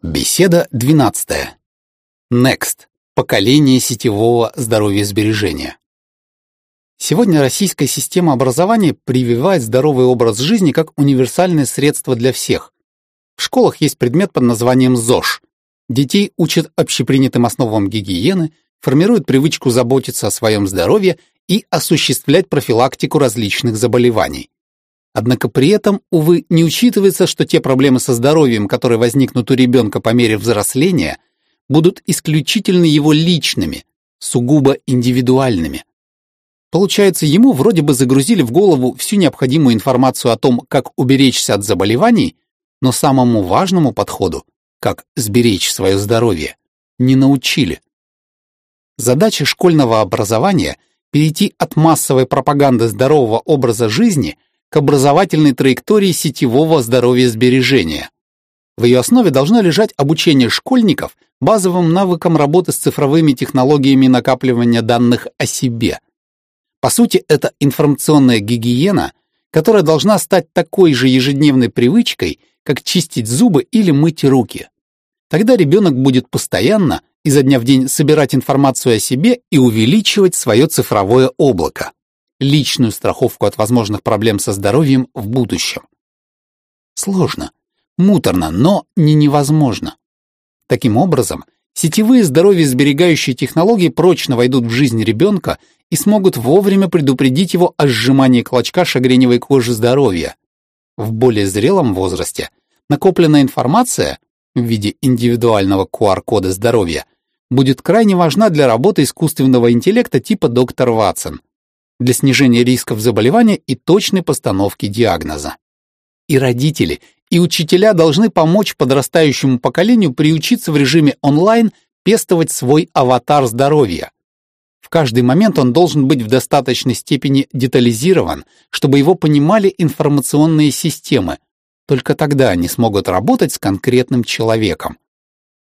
Беседа 12. Next. Поколение сетевого здоровья сбережения. Сегодня российская система образования прививает здоровый образ жизни как универсальное средство для всех. В школах есть предмет под названием ЗОЖ. Детей учат общепринятым основам гигиены, формируют привычку заботиться о своем здоровье и осуществлять профилактику различных заболеваний. Однако при этом, увы, не учитывается, что те проблемы со здоровьем, которые возникнут у ребенка по мере взросления, будут исключительно его личными, сугубо индивидуальными. Получается, ему вроде бы загрузили в голову всю необходимую информацию о том, как уберечься от заболеваний, но самому важному подходу, как сберечь свое здоровье, не научили. Задача школьного образования – перейти от массовой пропаганды здорового образа жизни – к образовательной траектории сетевого здоровья сбережения. В ее основе должно лежать обучение школьников базовым навыкам работы с цифровыми технологиями накапливания данных о себе. По сути, это информационная гигиена, которая должна стать такой же ежедневной привычкой, как чистить зубы или мыть руки. Тогда ребенок будет постоянно, изо дня в день, собирать информацию о себе и увеличивать свое цифровое облако личную страховку от возможных проблем со здоровьем в будущем. Сложно, муторно, но не невозможно. Таким образом, сетевые здоровье-сберегающие технологии прочно войдут в жизнь ребенка и смогут вовремя предупредить его о сжимании клочка шагреневой кожи здоровья. В более зрелом возрасте накопленная информация в виде индивидуального QR-кода здоровья будет крайне важна для работы искусственного интеллекта типа доктор Ватсон, для снижения рисков заболевания и точной постановки диагноза. И родители, и учителя должны помочь подрастающему поколению приучиться в режиме онлайн пестовать свой аватар здоровья. В каждый момент он должен быть в достаточной степени детализирован, чтобы его понимали информационные системы. Только тогда они смогут работать с конкретным человеком.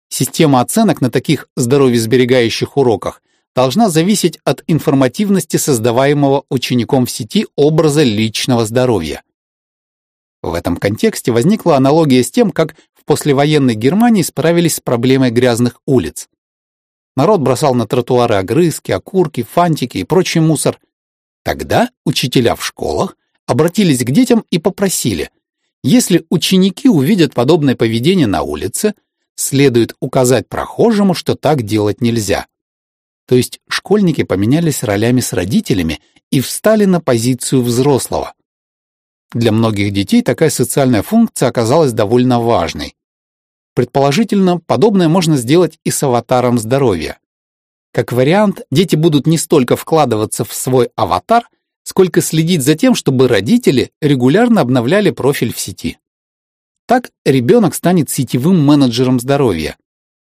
Система оценок на таких здоровьесберегающих уроках должна зависеть от информативности создаваемого учеником в сети образа личного здоровья. В этом контексте возникла аналогия с тем, как в послевоенной Германии справились с проблемой грязных улиц. Народ бросал на тротуары огрызки, окурки, фантики и прочий мусор. Тогда учителя в школах обратились к детям и попросили, если ученики увидят подобное поведение на улице, следует указать прохожему, что так делать нельзя. То есть школьники поменялись ролями с родителями и встали на позицию взрослого. Для многих детей такая социальная функция оказалась довольно важной. Предположительно, подобное можно сделать и с аватаром здоровья. Как вариант, дети будут не столько вкладываться в свой аватар, сколько следить за тем, чтобы родители регулярно обновляли профиль в сети. Так ребенок станет сетевым менеджером здоровья.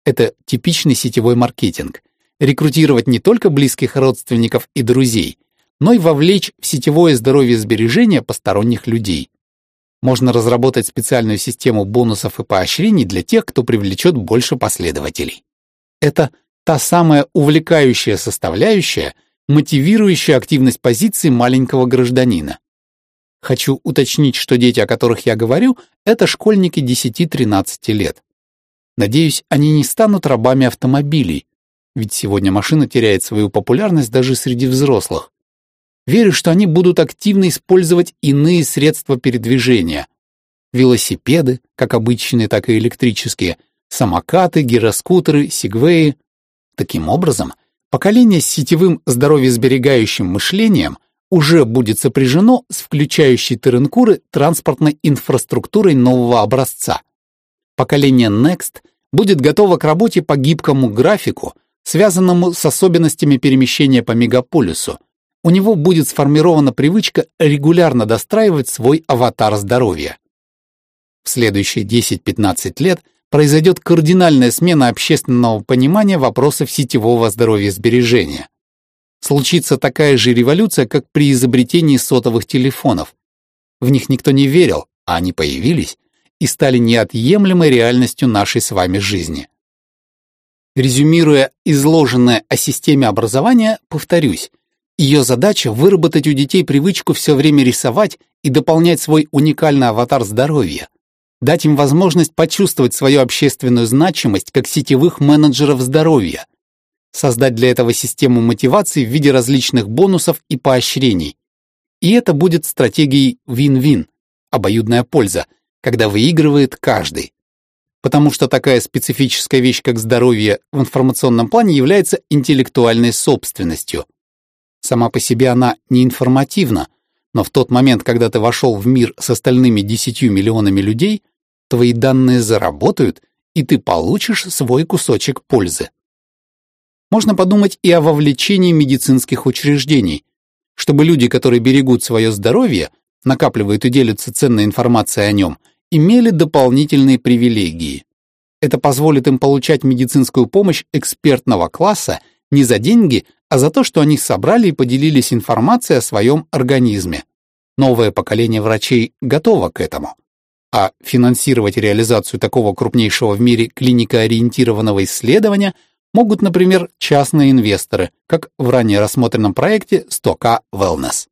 Это типичный сетевой маркетинг – рекрутировать не только близких родственников и друзей, но и вовлечь в сетевое здоровье сбережения посторонних людей. Можно разработать специальную систему бонусов и поощрений для тех, кто привлечет больше последователей. Это та самая увлекающая составляющая, мотивирующая активность позиции маленького гражданина. Хочу уточнить, что дети, о которых я говорю, это школьники 10-13 лет. Надеюсь, они не станут рабами автомобилей, ведь сегодня машина теряет свою популярность даже среди взрослых. Верю, что они будут активно использовать иные средства передвижения. Велосипеды, как обычные, так и электрические, самокаты, гироскутеры, сегвеи. Таким образом, поколение с сетевым здоровьесберегающим мышлением уже будет сопряжено с включающей Теренкуры транспортной инфраструктурой нового образца. Поколение Next будет готово к работе по гибкому графику, связанному с особенностями перемещения по мегаполису, у него будет сформирована привычка регулярно достраивать свой аватар здоровья. В следующие 10-15 лет произойдет кардинальная смена общественного понимания вопросов сетевого здоровья сбережения. Случится такая же революция, как при изобретении сотовых телефонов. В них никто не верил, а они появились и стали неотъемлемой реальностью нашей с вами жизни. Резюмируя изложенное о системе образования, повторюсь, ее задача – выработать у детей привычку все время рисовать и дополнять свой уникальный аватар здоровья. дать им возможность почувствовать свою общественную значимость как сетевых менеджеров здоровья, создать для этого систему мотивации в виде различных бонусов и поощрений. И это будет стратегией вин-вин, обоюдная польза, когда выигрывает каждый. Потому что такая специфическая вещь, как здоровье в информационном плане является интеллектуальной собственностью. Сама по себе она не информативна, но в тот момент, когда ты вошел в мир с остальными десятью миллионами людей, твои данные заработают, и ты получишь свой кусочек пользы. Можно подумать и о вовлечении медицинских учреждений, чтобы люди, которые берегут свое здоровье, накапливают и делятся ценной информацией о нем, имели дополнительные привилегии. Это позволит им получать медицинскую помощь экспертного класса не за деньги, а за то, что они собрали и поделились информацией о своем организме. Новое поколение врачей готово к этому. А финансировать реализацию такого крупнейшего в мире клиникоориентированного исследования могут, например, частные инвесторы, как в ранее рассмотренном проекте 100К Wellness.